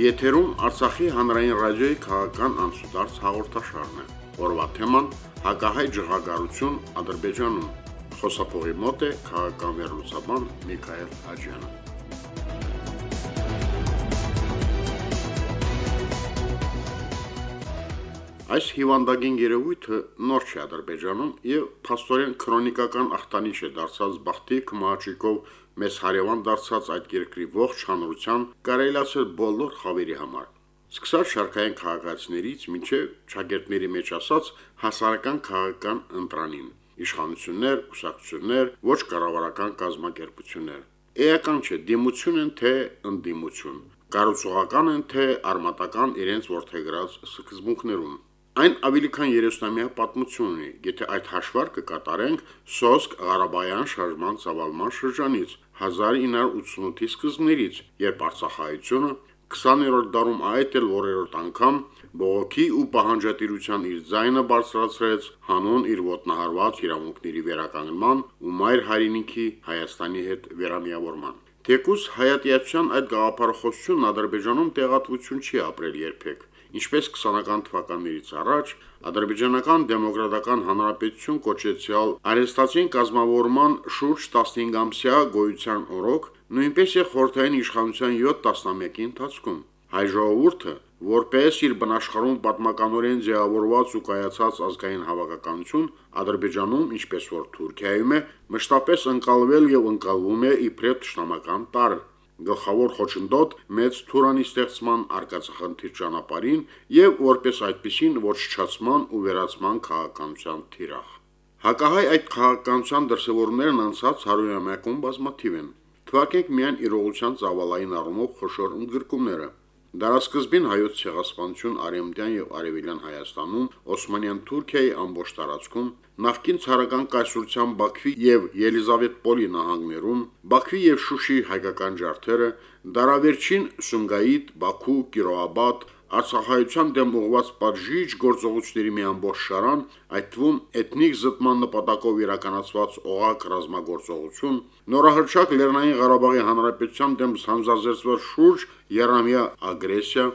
Եթերում Արցախի հանրային ռադիոյի քաղաքական անցուդարձ հաղորդաշարն է։ Օրվա թեման՝ հակահայ ջղագարություն Ադրբեջանում։ Խոսափողի մոտ է քաղաքական վերլուծաբան Միքայել Աջյանը։ Այս հիվանդագին երևույթը նոր չէ Ադրբեջանում եւ փաստորեն քրոնիկական ախտանիշ է դարձած բախտի կմաճիկով մեզ հարևան դարձած այդ երկրի ողջ հանրության կարելացել բոլոր խավերի համար։ Սկսած շարքային քաղաքացիներից մինչև ճագերտների մեջ ասած հասարակական քաղաքական ընտրանին, իշխանություններ, ուսակցություններ, ոչ կառավարական կազմակերպություններ։ Էական չէ դիմություն են թե ընդդիմություն, կարուցողական են թե արմատական իրենց ворթեգրած սկզբունքներում։ Այն ավելի քան 30-ամյա պատմություն ունի, եթե այդ հաշվարկը կատարենք Սոսկ Ղարաբաղյան շարժման ծավալման շրջանից 1988-ի սկզբներից, երբ Արցախայությունը 20-րդ դարում այդ էլ որերորդ անգամ բողոքի ու պահանջատիրության իր ձայնը բարձրացրեց հանուն իր ոտնահարված իրավունքների վերականգնման ու մայր հայրենիքի Հայաստանի հետ վերամիավորման։ Թեկուս հայատյացության այդ գաղափարախոսությունն Ադրբեջանում տեղատվություն չի ապրել երբեք ինչպես 20-ական թվականներից առաջ ադրբեջանական դեմոկրատական հանրապետություն կոչեցյալ արեստացին կազմավորման շուրջ 15-ամսյա գոյության օրոք, նույնպես է խորթային իշխանության 7 տասնամյակի ընթացքում։ Հայ ժողովուրդը, որպես իր բնաշխարհում պատմականորեն ձևավորված ու կայացած ազգային հավաքականություն, Ադրբեջանում, ինչպես որ Թուրքիայում է, մշտապես ընկալվել եւ ընկալվում է իբրև ճշտամական տարր գլխավոր խոչընդոտ մեծ թուրանի ստեղծման արկածախնդիր ճանապարհին եւ որպես այդպիսին ոչնչացման ու վերացման քաղաքականության թիրախ։ Հակահայ այդ քաղաքականության դրսևորումներն անցած 100-ամյակում բազմաթիվ են։ Թվարկենք միայն իրողության ծավալային առումով խոշոր ընդգրկումները։ Դարաշրջին հայոց ցեղասպանություն Արեմդյան եւ Արևելյան Հայաստանում, Օսմանյան Թուրքիայի ամբողջ տարածքում, նախկին ցարական կայսրության Բաքվի եւ Ելիզավետպոլի նահանգներում, Բաքվի եւ Շուշի հայկական ջարդերը, դարավերջին Սումգայիթ, Բաքու, Կիրոաբադ, Արցախայության դեմ ուղված պատժիչ գործողությունների մի ամբողջ շարան, այդ թվում էթնիկ զտման նպատակով իրականացված օղակ ռազմագործողություն, նորահրճակ Լեռնային Ղարաբաղի Հանրապետության դեմ հանձազերծված շուրջ երամյա ագրեսիա,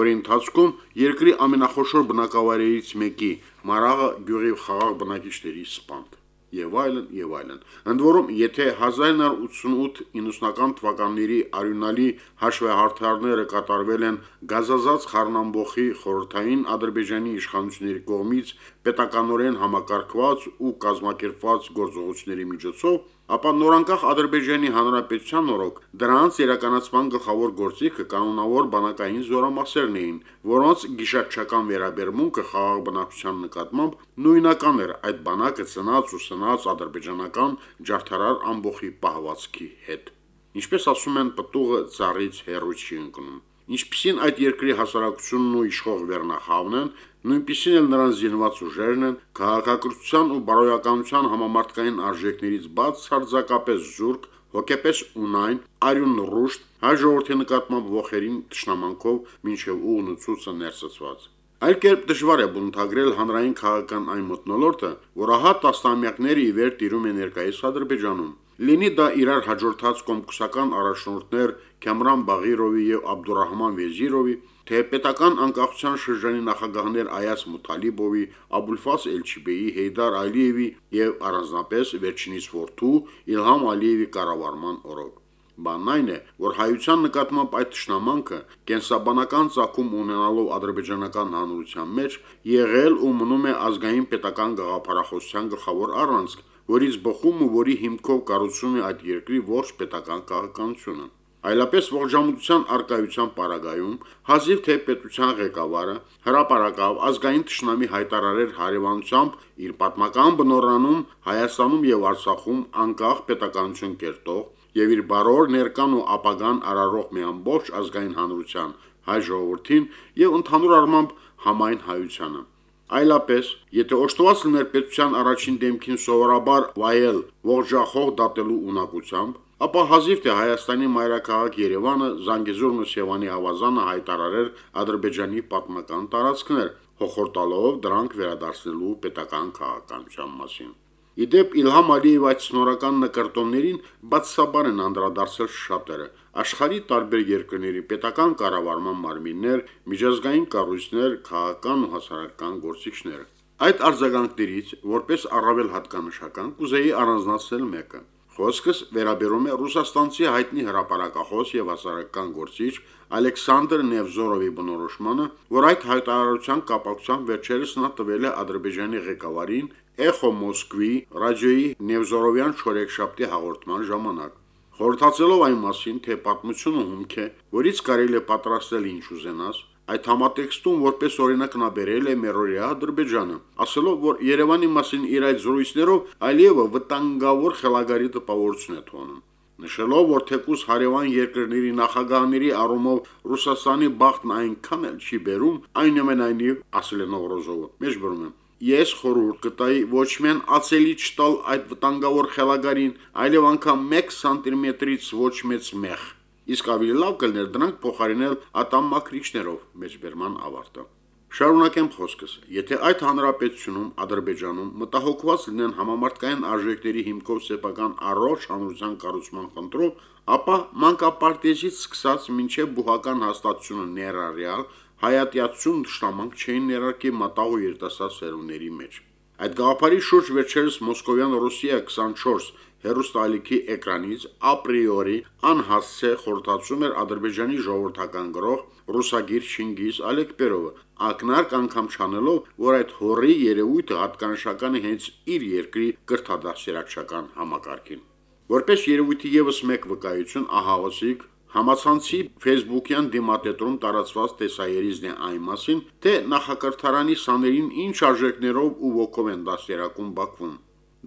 որի ընթացքում երկրի ամենախոշոր բնակավայրերից մեկի Մարաղը գյուղի խաղաղ բնակիչների սպանդ եւ այլն եւ այլն։ Ընդ որում, եթե 1988-90-ական թվականների արյունալի հաշվեհարթարները կատարվել են գազազած խառնամբոխի խորհրդային Ադրբեջանի իշխանությունների կողմից պետականորեն համակարգված ու կազմակերպված գործողությունների միջոցով, ապա նորանկախ Ադրբեջանի Հանրապետության օրոք դրանց իրականացման գլխավոր գործիքը կանոնավոր բանակային զորամասերն էին, որոնց գիշակչական վերաբերմունքը խաղաղ բնակչության նկատմամբ նույնական էր այդ բանակը ծնած ու սնած ադրբեջանական ջարդարար ամբողի պահվածքի հետ։ Ինչպես ասում են, պտուղը ծառից հեռու չի ընկնում։ Ինչպիսին այդ երկրի հասարակությունն ու իշխող վերնախավն են, նույնպիսին էլ նրանց զինված ուժերն են, քաղաքակրթության ու բարոյականության համամարտկային արժեքներից բացարձակապես զուրկ, հոգեպես ունայն, արյուն ռուշտ, հայ ժողովրդի նկատմամբ ողերին ճշնամանքով մինչև ուղն ու ցույցը ներսծված։ Այլ կերպ դժվար է բունթագրել հանրային քաղաքական այն մտնոլորտը, որ ահա տասնամյակների ի վեր տիրում է ներկայիս Ադրբեջանում։ Լինի դա իրար հաջորդած կոմկուսական առաջնորդներ Քամրան Բաղիրովի եւ Աբդուրահման Վեզիրովի, թե պետական անկախության շրջանի նախագահներ Այաս Մութալիբովի, Աբուլֆաս Էլչիբեի, Հեյդար Ալիևի եւ առանձնապես վերջինիս որդու Իլհամ Ալիևի կառավարման օրոք։ Բանն այն է, որ հայության նկատմամբ այդ ճշնամանքը կենսաբանական ցակում ունենալով ադրբեջանական հանրության մեջ եղել ու մնում է ազգային պետական գաղափարախոսության գլխավոր առանցք, որից բխում ու որի հիմքով կառուցում է այդ երկրի ողջ պետական քաղաքականությունը։ Այլապես ողջամտության արկայության պարագայում հազիվ թե պետության ղեկավարը հրաապարակավ ազգային ճշնամի հայտարարեր հարևանությամբ իր պատմական բնորանում Հայաստանում եւ Արցախում անկախ պետականություն կերտող եւ իր բարոր ներկան ու ապագան արարող մի ամբողջ ազգային հանրության հայ ժողովրդին եւ ընդհանուր առմամբ համայն հայությանը Այլապես, եթե օշտված լիներ պետության առաջին դեմքին սովորաբար վայել ողջախող դատելու ունակությամբ, ապա հազիվ թե Հայաստանի մայրաքաղաք Երևանը, Զանգեզուրն ու Սևանի ավազանը հայտարարեր Ադրբեջանի պատմական տարածքներ, հոխորտալով դրանք վերադարձնելու պետական քաղաքականության մասին։ Իդեպ Իլհամ Ալիև այդ սնորական նկարտումներին բացասաբար են անդրադարձել շատերը։ Աշխարհի տարբեր երկրների պետական կառավարման մարմիններ, միջազգային կառույցներ, քաղաքական ու հասարակական գործիչներ։ Այդ արձագանքներից որպես առավել հատկանշական կուզեի առանձնացնել մեկը։ Խոսքս վերաբերում է ռուսաստանցի հայտնի հրապարակախոս եւ հասարակական գործիչ Ալեքսանդր Նևզորովի բնորոշմանը, որ այդ հայտարարության կապակցությամբ վերջերս նա տվել է Ադրբեջանի ղեկավարին Էխո Մոսկվի ռադիոյի Նևզորովյան շորեքշապտի հաղորդման ժամանակ։ Խորհրդացելով այն մասին, թե պատմությունը հումք է, որից կարելի է պատրաստել ինչ ուզենաս, այդ համատեքստում որպես օրինակ նա բերել է Մերորիա Ադրբեջանը, ասելով, որ Երևանի մասին իր այդ զրույցներով Ալիևը վտանգավոր խելագարի տպավորություն է թողնում նշելով, որ թեկուս հարևան երկրների նախագահների առումով Ռուսաստանի բախտն այնքան էլ չի բերում, այնուամենայնիվ ասել է Նովրոզովը։ Մեջ բռնում ես խորհուրդ կտայի ոչ միայն ացելի չտալ այդ վտանգավոր խելագարին, այլև անգամ 1 սանտիմետրից ոչ մեծ մեղ։ Իսկ ավելի լավ կլներ դրանք փոխարինել ատամ մակրիչներով մեջբերման ավարտը։ Շարունակեմ խոսքս։ Եթե այդ հանրապետությունում Ադրբեջանում մտահոգված լինեն համամարտկային արժեքների հիմքով սեփական առողջ հանրության կառուցման խնդրով, ապա մանկապարտեզից սկսած մինչև բուհական հաստատությունը ներառյալ հայատյացություն դաշնամանք չէին ներարկի մտաղ ու երիտասարդ սերունդների մեջ։ Այդ գաղափարի շուրջ վերջերս Մոսկովյան Ռուսիա 24 հերոստալիքի էկրանից ապրիորի անհասցե խորհրդացում էր Ադրբեջանի ժողովրդական գրող ռուսագիր Չինգիզ Ալեկպերովը, ակնարկ անգամ չանելով, որ այդ հորի երևույթը հատկանշական է հենց իր երկրի կրթադասերակցական համակարգին։ Որպես երևույթի եւս մեկ վկայություն ահավասիկ Համացանցի Facebook-յան դիմատետրում տարածված տեսայերիզն է այն մասին, թե նախակրթարանի սաներին ինչ արժեքներով ու ոգով են դաստիարակում Բաքվում։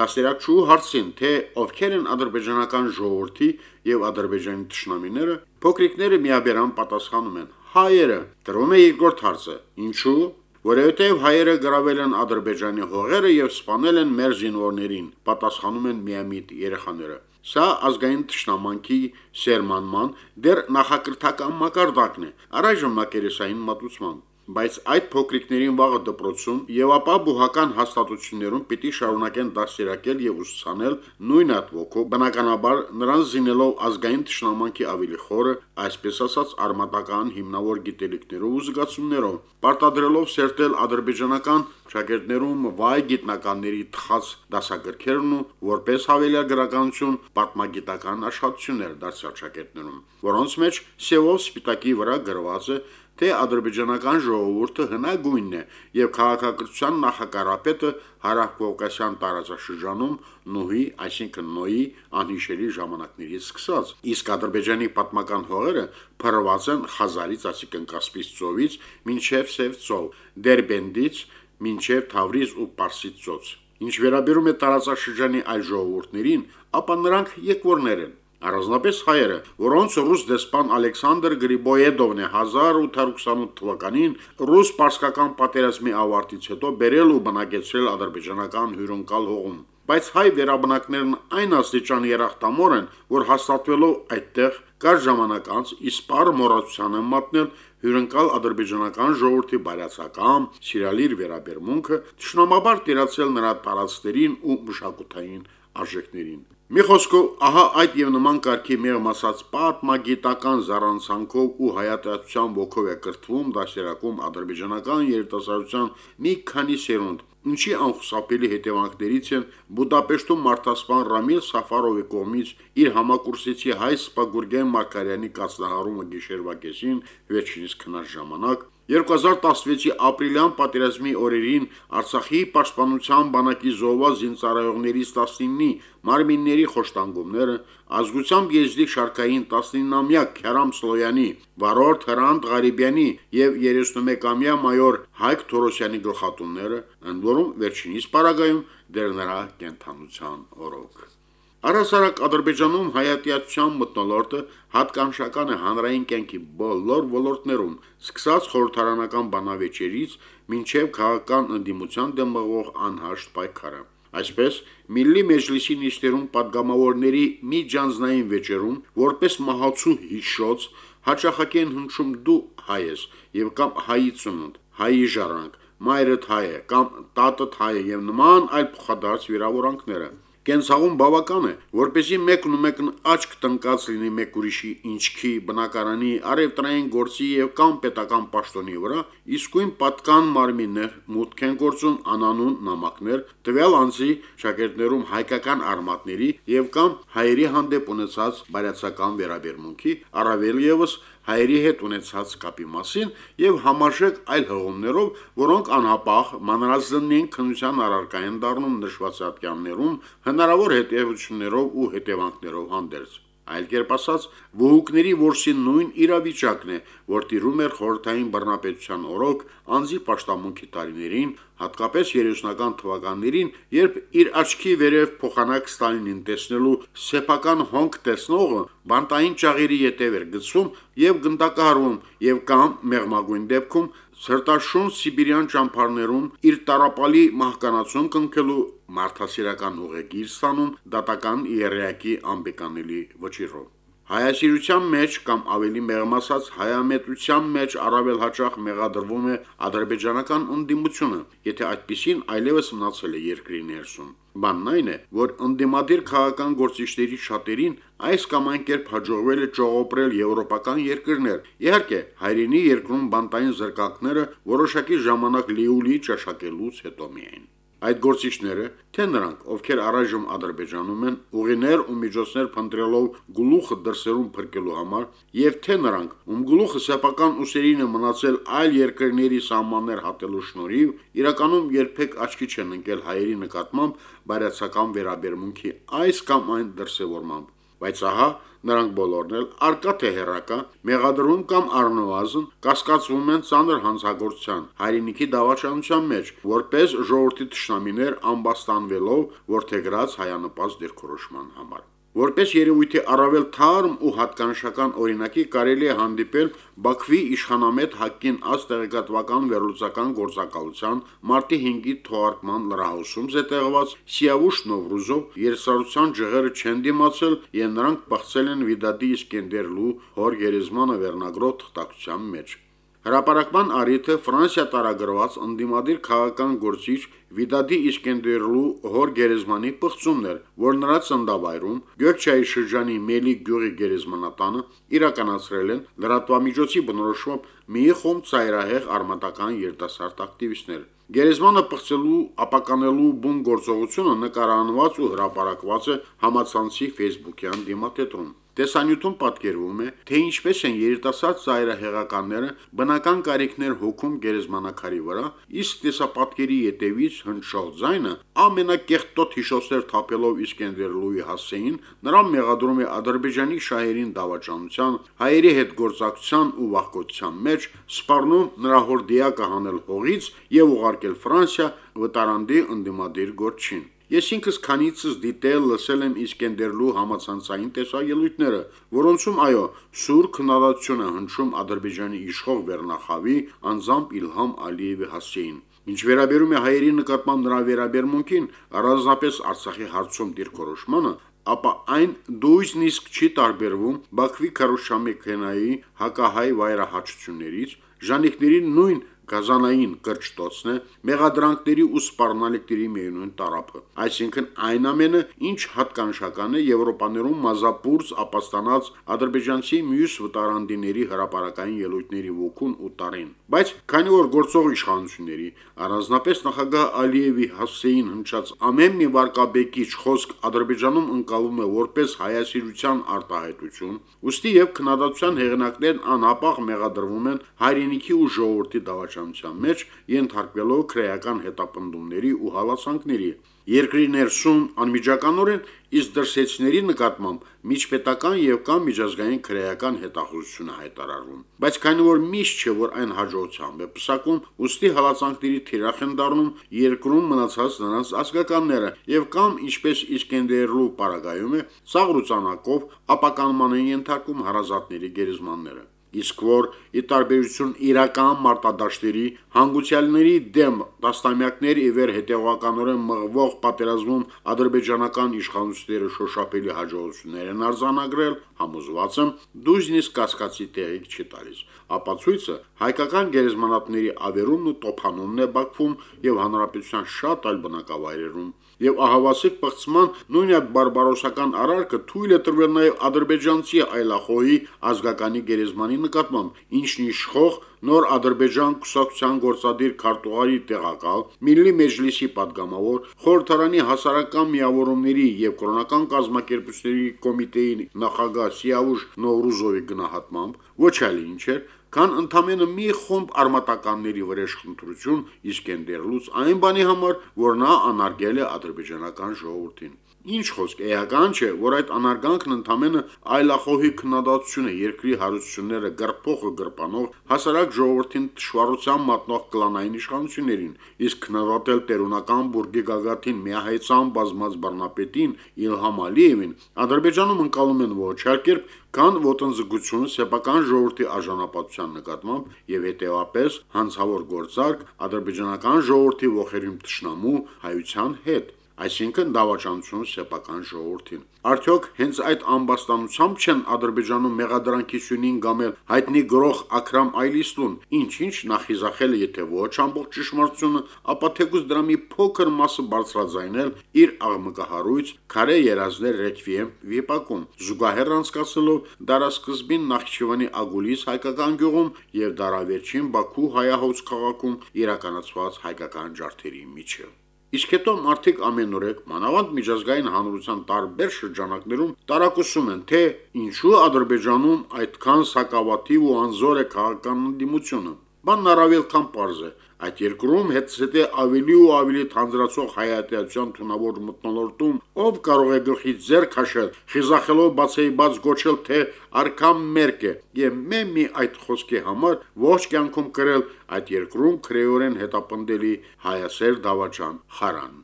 Դաստիարակչու հարցին, թե ովքեր են ադրբեջանական ժողովրդի եւ ադրբեջանի ճշնամիները, փոքրիկները միաբերան պատասխանում են. հայերը։ Դրում է երկրորդ հարցը. ինչու որովհետև հայերը գրավել են Ադրբեջանի հողերը եւ սպանել են մեր զինվորներին, պատասխանում են միամիտ երեխաները։ Սա ազգային ճշնամանքի սերմանման դեռ նախակրթական մակարդակն է, առայժմ մակերեսային մատուցման բայց այդ փոքրիկներին վաղը դպրոցում եւ ապա բուհական հաստատություններում պիտի շարունակեն դասերակել եւ ուսուցանել նույն ատվոքով բնականաբար նրանց զինելով ազգային ճշնամանքի ավելի խորը, այսպես ասած արմատական հիմնավոր գիտելիքներով ու զգացումներով, պարտադրելով սերտել ադրբեջանական շագերտներում վայ գիտնականների թխած դասագրքերն ու որպես հավելյալ գրականություն պատմագիտական աշխատություններ դարձյալ շագերտներում, որոնց մեջ սևով սպիտակի վրա գրված է թե ադրբեջանական ժողովուրդը հնագույնն է եւ քաղաքակրթության նախակարապետը հարավկովկասյան տարածաշրջանում նոհի, այսինքն նոյի անհիշելի ժամանակներից սկսած։ Իսկ ադրբեջանի պատմական հողերը փրված են Խազարից, այսինքն Կասպից ծովից, մինչև Սև ծով, Դերբենդից մինչև Թավրիզ ու Պարսից ծոց։ Ինչ վերաբերում է տարածաշրջանի այլ ժողովուրդներին, ապա նրանք եկվորներ են, Առանձնապես հայերը, որոնց ռուս դեսպան Ալեքսանդր Գրիբոյեդովն է 1828 թվականին ռուս պարսկական պատերազմի ավարտից հետո բերել ու բնակեցրել ադրբեջանական հյուրընկալ հողում։ Բայց հայ վերաբնակներն այն աստիճան երախտամոր են, որ հաստատվելով այդտեղ կար ժամանակ անց իսպար մոռացության են մատնել հյուրընկալ ադրբեջանական ժողովրդի բարյացակամ, սիրալիր վերաբերմունքը, ճշնամաբար տիրացել նրա տարածքներին ու մշակութային արժեքներին։ Մի խոսքով, ահա այդ եւ նման կարգի մեղմ ասած պատմագիտական զառանցանքով ու հայատացության ոգով է կրթվում դասերակում ադրբեջանական երիտասարդության մի քանի սերունդ, ինչի անխուսափելի հետևանքներից են Բուդապեշտում մարդասպան Ռամիլ Սաֆարովի կողմից իր համակուրսեցի հայ Սպագուրգեն Մարկարյանի կացնահարումը գիշերվա կեսին վերջինիս քնած ժամանակ 2016-ի ապրիլյան պատերազմի օրերին Արցախի պաշտպանության բանակի զոհված զինծառայողներից 19-ի մարմինների խոշտանգումները, ազգությամբ եզդիկ շարքային 19-ամյակ Քյարամ Սլոյանի, վարորդ Հրանտ Ղարիբյանի եւ 31-ամյա մայոր Հայկ Թորոսյանի գլխատունները, ընդ որում վերջինիս պարագայում դեր նրա կենթանության օրոք։ Առասարակ Ադրբեջանում հայատյացության մտնոլորտը հատկանշական է հանրային կյանքի բոլոր ոլորտներում, սկսած խորհրդարանական բանավեճերից մինչև քաղաքական ընդդիմության դեմ մղող անհաշտ պայքարը։ Այսպես, Միլլի մեջլիսի նիստերում падգամավորների միջանձնային վեճերում, որպես մահացու հիշոց, հաճախակի են հնչում դու հայ ես եւ կամ հայի ծնունդ, հայի ժառանգ, մայրդ հայ է կամ տատդ հայ է եւ նման այլ փոխադարձ վիրավորանքները։ Կենցաղում բավական է, որպեսի մեկն ու մեկն աչք տնկած լինի մեկ ուրիշի ինչքի, բնակարանի, արևտրային գործի եւ կամ պետական պաշտոնի վրա, իսկույն պատկան մարմիններ մուտք են գործում անանուն նամակներ, տվյալ անձի շագերտներում հայկական արմատների եւ կամ հայերի հանդեպ ունեցած բարյացակամ վերաբերմունքի, առավել եւս հայերի հետ ունեցած կապի մասին եւ համարժեք այլ հղումներով, որոնք անհապաղ մանրազնին քննության առարկային դառնում նշված ատյաններում հնարավոր հետևություններով ու հետևանքներով հանդերձ։ Այլ կերպ ասած, վհուկների որսի նույն իրավիճակն է, որ տիրում էր խորհրդային բռնապետության օրոք անձի պաշտամունքի տարիներին, հատկապես 30-ական թվականներին, երբ իր աչքի վերև փոխանակ Ստալինին տեսնելու սեփական հոնք տեսնողը բանտային ճաղերի ետև էր գցում եւ գնդակահարում եւ կամ մեղմագույն դեպքում Սրտաշուն Սիբիրյան ճամփարներում իր տարապալի մահկանացուն կնքելու մարդասիրական ուղեգիր ստանում դատական իերիակի անբեկանելի վճիրով։ Հայասիրության մեջ կամ ավելի մեղմ ասած հայամետության մեջ առավել հաճախ մեղադրվում է ադրբեջանական ընդդիմությունը, եթե այդպիսին այլևս մնացել է երկրի ներսում։ Բանն այն է, որ ընդդիմադիր քաղաքական գործիչների շատերին այս կամ այն կերպ հաջողվել է ճողոպրել եվրոպական երկրներ։ Իհարկե, հայրենի երկրում բանտային զրկակները որոշակի ժամանակ լիուլի ճաշակելուց հետո միայն։ Այդ գործիչները, թե նրանք, ովքեր առայժմ Ադրբեջանում են, ուղիներ ու միջոցներ փնտրելով գլուխը դրսերում փրկելու համար, եւ թե նրանք, ում գլուխը սեփական ուսերին է մնացել այլ երկրների սահմաններ հատելու շնորհիվ, իրականում երբեք աչքի չեն ընկել հայերի նկատմամբ բարյացակամ վերաբերմունքի այս կամ այն դրսևորմամբ բայց ահա նրանք բոլորն էլ արկա թե հերակա մեղադրում կամ առնվազն կասկածվում են ցաներ հանցագործության հայրենիքի դավաճանության մեջ որպես ժողովրդի ճշնամիներ ամբաստանվելով որթեգրած հայանպաստ դիրքորոշման համար Որպես երևույթի առավել թարմ ու հատկանշական օրինակի կարելի է հանդիպել Բաքվի իշխանամետ Հակին աստեղեկատվական վերլուծական գործակալության մարտի 5-ի թողարկման լրահոսում զետեղված Սիավուշ Նովրուզով երեսարության ջղերը չեն դիմացել եւ նրանք բացել են Վիդադի Իսկենդերլու հոր գերեզմանը վերնագրով թղթակցության մեջ։ Հրապարակման արիթը Ֆրանսիա տարագրված ընդդիմադիր քաղաքական գործիչ Վիդադի Իսկենդերլու հոր գերեզմանի պղծումն էր, որ նրա ծնդավայրում Գյորջայի շրջանի Մելի գյուղի գերեզմանատանը իրականացրել են լրատվամիջոցի բնորոշմամբ մի խումբ ծայրահեղ արմատական երիտասարդ ակտիվիստներ։ Գերեզմանը պղծելու ապականելու բուն գործողությունը նկարանված ու հրապարակված է համացանցի Facebook-յան դիմատետրում։ Տեսանյութում պատկերվում է, թե ինչպես են երիտասարդ ծայրահեղականները բնական կարիքներ հոգում գերեզմանակարի վրա, իսկ տեսապատկերի յետևից հնչող ձայնը ամենակեղտոտ հիշոսեր թափելով Իսկենդերլուի հասեին, նրան մեղադրում է Ադրբեջանի շահերին դավաճանության, հայերի հետ գործակցության ու վախկոտության մեջ, սպառնում նրա հորդիակը հանել հողից եւ ուղարկել Ֆրանսիա վտարանդի ընդդիմադիր գործչին։ Ես ինքս քանիցս դիտել լսել եմ Իսկենդերլու համացանցային տեսաելույթները, որոնցում այո, սուր քննադատություն է հնչում Ադրբեջանի իշխող Վերնախավի անձամբ Իլհամ Ալիևի հասեին։ Ինչ վերաբերում է հայերի նկատմամբ նրա վերաբերմունքին, առանձնապես Արցախի հարցում դիրքորոշմանը, ապա այն դույզնիսկ չի տարբերվում Բաքվի քարոշամեքենայի հակահայ վայրահաչություններից, ժանիքների նույն գազանային կրճտոցն է մեղադրանքների ու սպառնալիքների միևնույն տարափը այսինքն այն ամենը ինչ հատկանշական է եվրոպաներում մազապուրց ապաստանած ադրբեջանցի մյուս վտարանդիների հրաապարական ելույթների ոգուն ու տարին բայց քանի որ գործող իշխանությունների առանձնապես նախագահ Ալիևի հասեին հնչած ամեն մի վարկաբեկիչ խոսք ադրբեջանում ընկալվում է որպես հայասիրության արտահայտություն ուստի եւ քննադատության հեղինակներն անհապաղ մեղադրվում են հայրենիքի ու ժողովրդի դավաճ դաշնության մեջ ենթարկվելով քրեական հետապնդումների ու հալածանքների։ Երկրի ներսում անմիջականորեն իսկ դրսեցների նկատմամբ միջպետական եւ կամ միջազգային քրեական հետախուզություն է հայտարարվում։ Բայց քանի որ միշտ չէ, որ այն հաջողությամբ է պսակում, ուստի հալածանքների թիրախ են դառնում երկրում մնացած նրանց ազգականները եւ կամ ինչպես Իսկենդերլու պարագայում է, ցաղրուցանակով ապականման են ենթարկում հարազատների գերեզմանները։ իսկ որ ի տարբերություն իրական մարտադաշտերի հանգուցյալների դեմ տասնամյակներ ի վեր հետևականորեն մղվող պատերազմում ադրբեջանական իշխանությունները շոշափելի հաջողություններ են արձանագրել, համոզված եմ, դույզնիսկ կասկածի տեղիք չի տալիս։ Ապացույցը հայկական գերեզմանատների ավերումն ու տոփանումն է Բաքվում եւ հանրապետության շատ այլ բնակավայրերում եւ ահավասիկ բացման նույն այդ բարբարոսական արարքը թույլ է տրվել նաեւ ադրբեջանցի այլախոհի ազգականի գերեզմանի նկատմամբ, ինչն իշխող նոր Ադրբեջան քուսակցության գործադիր քարտուղարի տեղակալ, Միլլի մեջլիսի падգամավոր, խորհրդարանի հասարակական միավորումների եւ կրոնական կազմակերպությունների կոմիտեի նախագահ Սիավուշ Նովրուզովի գնահատմամբ ոչ այլ ինչ էր, քան ընդամենը մի խումբ արմատականների վրեժ խնդրություն Իսկենդերլուց այն բանի համար, որ նա անարգել է ադրբեջանական ժողովրդին։ Ինչ խոսք, էական չէ, որ այդ անարգանքն ընդամենը այլախոհի քննադատություն է երկրի հարությունները գրփողը գրպանող հասարակ ժողովրդին դժվարության մատնող կլանային իշխանություններին, իսկ քննադատել տերունական բուրգի գագաթին միահայցան բազմած բռնապետին Իլհամ Ալիևին Ադրբեջանում ընկալում են ոչ արկերբ կան ոտնձգություն սեփական ժողովրդի արժանապատվության նկատմամբ եւ հետեւապես հանցավոր գործարք ադրբեջանական ժողովրդի ողերիմ ճշնամու հայության հետ այսինքն դավաճանություն սեփական ժողովրդին։ Արդյոք հենց այդ ամբաստանությամբ չեն Ադրբեջանում մեղադրանքի սյունին գամել հայտնի գրող Աքրամ Այլիստուն, ինչ-ինչ նախիզախել եթե ոչ ամբողջ ճշմարտությունը, ապա թեկուզ դրա մի փոքր մասը բարձրաձայնել իր աղմկահարույց քարե երազներ ռեկվիեմ վիպակում, զուգահեռ անցկացելով դարասկզբին Նախճիվանի Ագուլիս հայկական գյուղում եւ դարավերջին Բաքու հայահոց քաղաքում իրականացված հայկական ջարդերի միջև։ Իսկ հետո մարդիկ ամենուրեք մանավանդ միջազգային հանրության տարբեր շրջանակներում տարակուսում են, թե ինչու Ադրբեջանում այդքան սակավաթիվ ու անզոր է քաղաքական դիմությունը։ Բանն առավել քան པարզ է։ Այդ երկրում հետսետե ավելի ու ավելի թանձրացող հայատյացության թունավոր մտնոլորտում ով կարող է գլխի ձեր քաշել, խիզախելով բացեի բաց գոչել, թե արքամ մերկ է, եւ մե մի այդ խոսքի համար ողջ կյանքում կրել այդ երկրում քրեորեն հետապնդելի հայասեր դավաճան խարան։